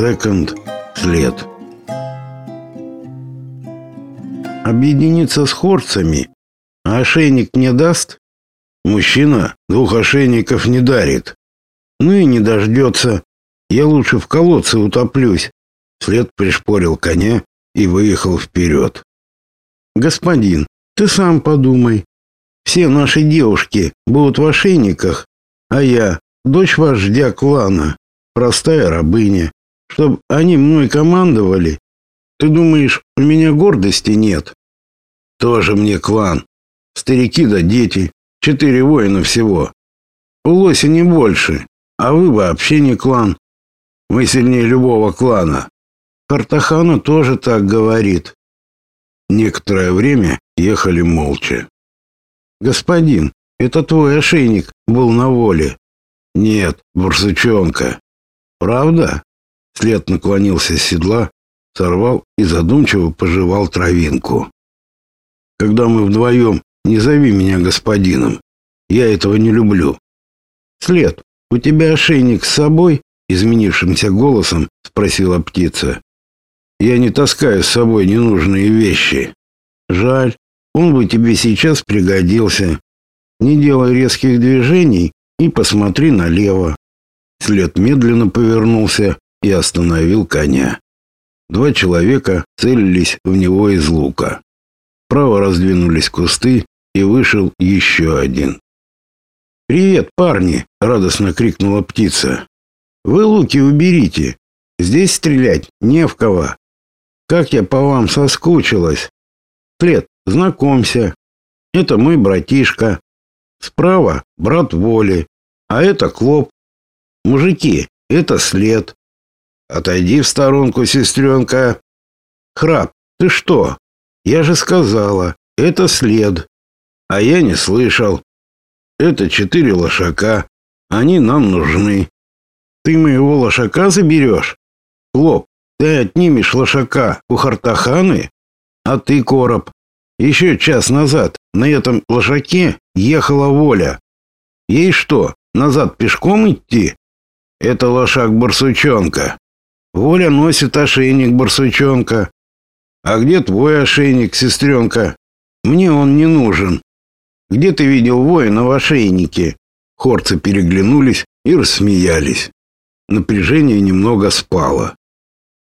Секонд. След. Объединиться с хорцами, а ошейник мне даст? Мужчина двух ошейников не дарит. Ну и не дождется. Я лучше в колодце утоплюсь. След пришпорил коня и выехал вперед. Господин, ты сам подумай. Все наши девушки будут в ошейниках, а я дочь вождя клана, простая рабыня. Чтоб они мной командовали. Ты думаешь, у меня гордости нет? Тоже мне клан. Старики да дети, четыре воина всего. У лося не больше, а вы вообще не клан. Мы сильнее любого клана. Картахана тоже так говорит. Некоторое время ехали молча. Господин, это твой ошейник был на воле. Нет, бурсучонка. Правда? След наклонился с седла, сорвал и задумчиво пожевал травинку. Когда мы вдвоем, не зови меня господином. Я этого не люблю. След, у тебя ошейник с собой? изменившимся голосом спросила птица. Я не таскаю с собой ненужные вещи. Жаль, он бы тебе сейчас пригодился. Не делай резких движений и посмотри налево. След медленно повернулся и остановил коня. Два человека целились в него из лука. Право раздвинулись кусты, и вышел еще один. «Привет, парни!» — радостно крикнула птица. «Вы луки уберите. Здесь стрелять не в кого. Как я по вам соскучилась. След, знакомься. Это мой братишка. Справа брат Воли, а это Клоп. Мужики, это след. Отойди в сторонку, сестренка. Храп, ты что? Я же сказала, это след. А я не слышал. Это четыре лошака. Они нам нужны. Ты моего лошака заберешь? Клоп, ты отнимешь лошака у Хартаханы? А ты, Короб, еще час назад на этом лошаке ехала Воля. Ей что, назад пешком идти? Это лошак барсучонка. Воля носит ошейник барсучонка. А где твой ошейник, сестренка? Мне он не нужен. Где ты видел воина в ошейнике? Хорцы переглянулись и рассмеялись. Напряжение немного спало.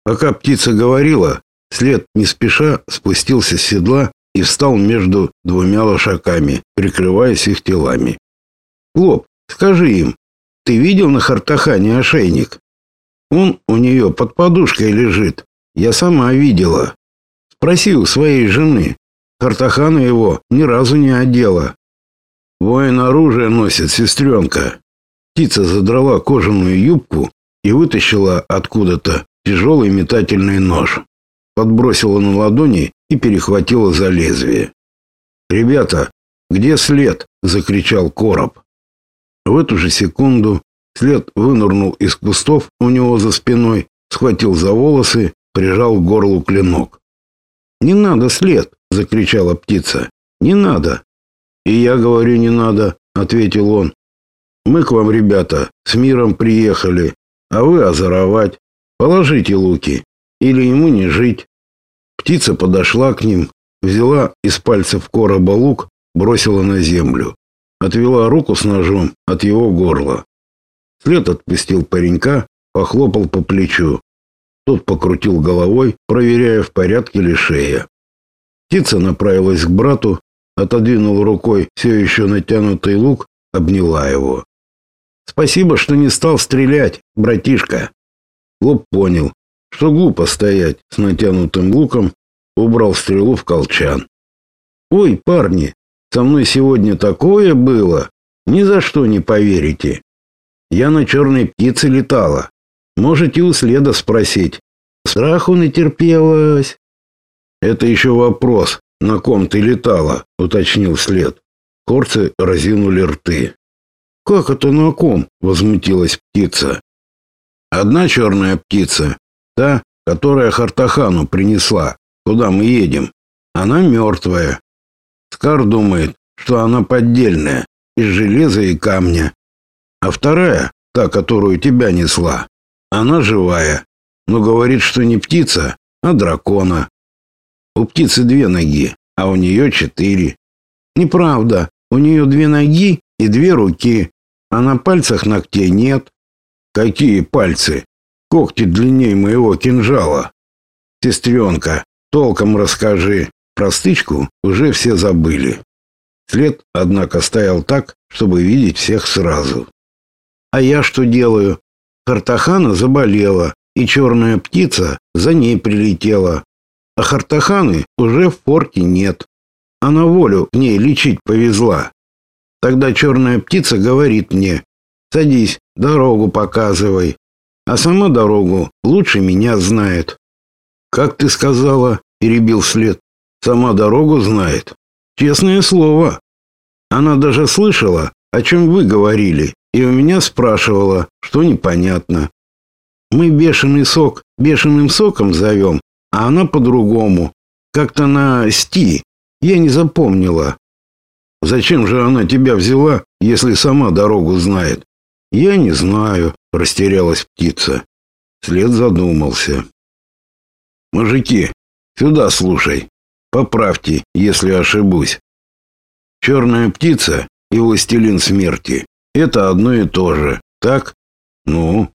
Пока птица говорила, след не спеша спустился с седла и встал между двумя лошаками, прикрываясь их телами. «Лоб, скажи им, ты видел на Хартахане ошейник? Он у нее под подушкой лежит. Я сама видела. Спроси у своей жены. Хартахана его ни разу не одела. Воин оружие носит, сестренка». Птица задрала кожаную юбку и вытащила откуда-то тяжелый метательный нож. Подбросила на ладони и перехватила за лезвие. «Ребята, где след?» — закричал Короб. В эту же секунду след вынырнул из кустов у него за спиной, схватил за волосы, прижал к горлу клинок. «Не надо след!» — закричала птица. «Не надо!» «И я говорю, не надо!» — ответил он. «Мы к вам, ребята, с миром приехали, а вы озоровать. Положите луки, или ему не жить». Птица подошла к ним, взяла из пальцев короба лук, бросила на землю отвела руку с ножом от его горла. След отпустил паренька, похлопал по плечу. Тот покрутил головой, проверяя, в порядке ли шея. Птица направилась к брату, отодвинула рукой все еще натянутый лук, обняла его. «Спасибо, что не стал стрелять, братишка». Лоб понял, что глупо стоять с натянутым луком, убрал стрелу в колчан. «Ой, парни, со мной сегодня такое было, ни за что не поверите. Я на черной птице летала. Можете у следа спросить. Страху натерпелась. Это еще вопрос, на ком ты летала, уточнил след. Корцы разинули рты. Как это на ком? возмутилась птица. Одна черная птица, та, которая Хартахану принесла, куда мы едем. Она мертвая. Скар думает, что она поддельная, из железа и камня. А вторая, та, которую тебя несла, она живая. но говорит, что не птица, а дракона. У птицы две ноги, а у нее четыре. Неправда, у нее две ноги и две руки, а на пальцах ногтей нет. Какие пальцы? Когти длиннее моего кинжала. Сестренка, толком расскажи. Про стычку уже все забыли. След, однако, стоял так, чтобы видеть всех сразу. А я что делаю? Хартахана заболела, и черная птица за ней прилетела. А Хартаханы уже в форте нет. А на волю к ней лечить повезла. Тогда черная птица говорит мне, садись, дорогу показывай. А сама дорогу лучше меня знает. Как ты сказала, перебил след, сама дорогу знает. Честное слово. Она даже слышала, о чем вы говорили, и у меня спрашивала, что непонятно. Мы бешеный сок бешеным соком зовем, а она по-другому. Как-то на «сти». Я не запомнила. Зачем же она тебя взяла, если сама дорогу знает? Я не знаю, растерялась птица. След задумался. Мужики, сюда слушай. Поправьте, если ошибусь. Черная птица и властелин смерти — это одно и то же, так? Ну,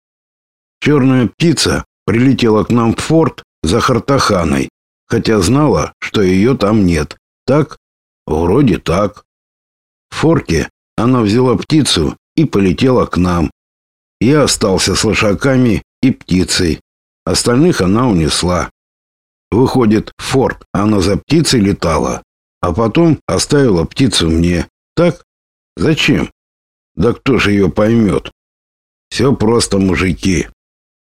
черная птица прилетела к нам в форт за Хартаханой, хотя знала, что ее там нет. Так? Вроде так. В форте она взяла птицу и полетела к нам. Я остался с лошаками и птицей. Остальных она унесла. Выходит, в форт она за птицей летала, а потом оставила птицу мне. Так? Зачем? Да кто же ее поймет? Все просто, мужики.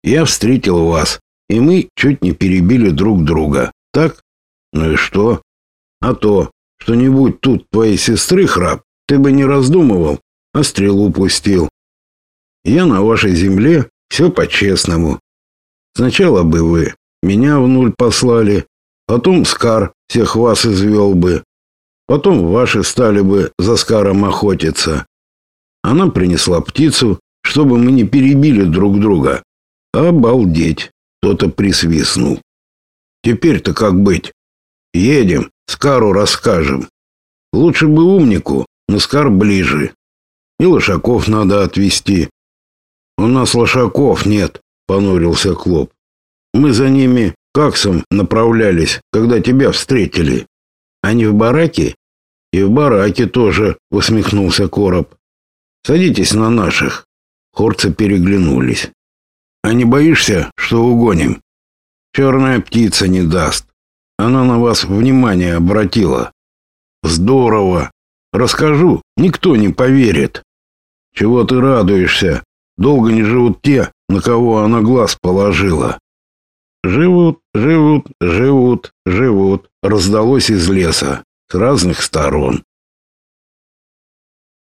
Я встретил вас, и мы чуть не перебили друг друга. Так? Ну и что? А то, что не будь тут твоей сестры храп, ты бы не раздумывал, а стрелу пустил. Я на вашей земле все по-честному. Сначала бы вы меня в нуль послали, потом Скар всех вас извел бы, потом ваши стали бы за Скаром охотиться. Она принесла птицу, чтобы мы не перебили друг друга. Обалдеть! Кто-то присвистнул. Теперь-то как быть? Едем, Скару расскажем. Лучше бы умнику, но Скар ближе. И лошаков надо отвезти. У нас лошаков нет, понурился Клоп. Мы за ними каксом направлялись, когда тебя встретили. Они в бараке? И в бараке тоже, усмехнулся Короб. Садитесь на наших. Хорцы переглянулись. А не боишься, что угоним? Черная птица не даст. Она на вас внимание обратила. Здорово. Расскажу, никто не поверит. Чего ты радуешься? Долго не живут те, на кого она глаз положила. Живут, живут, живут, живут. Раздалось из леса с разных сторон.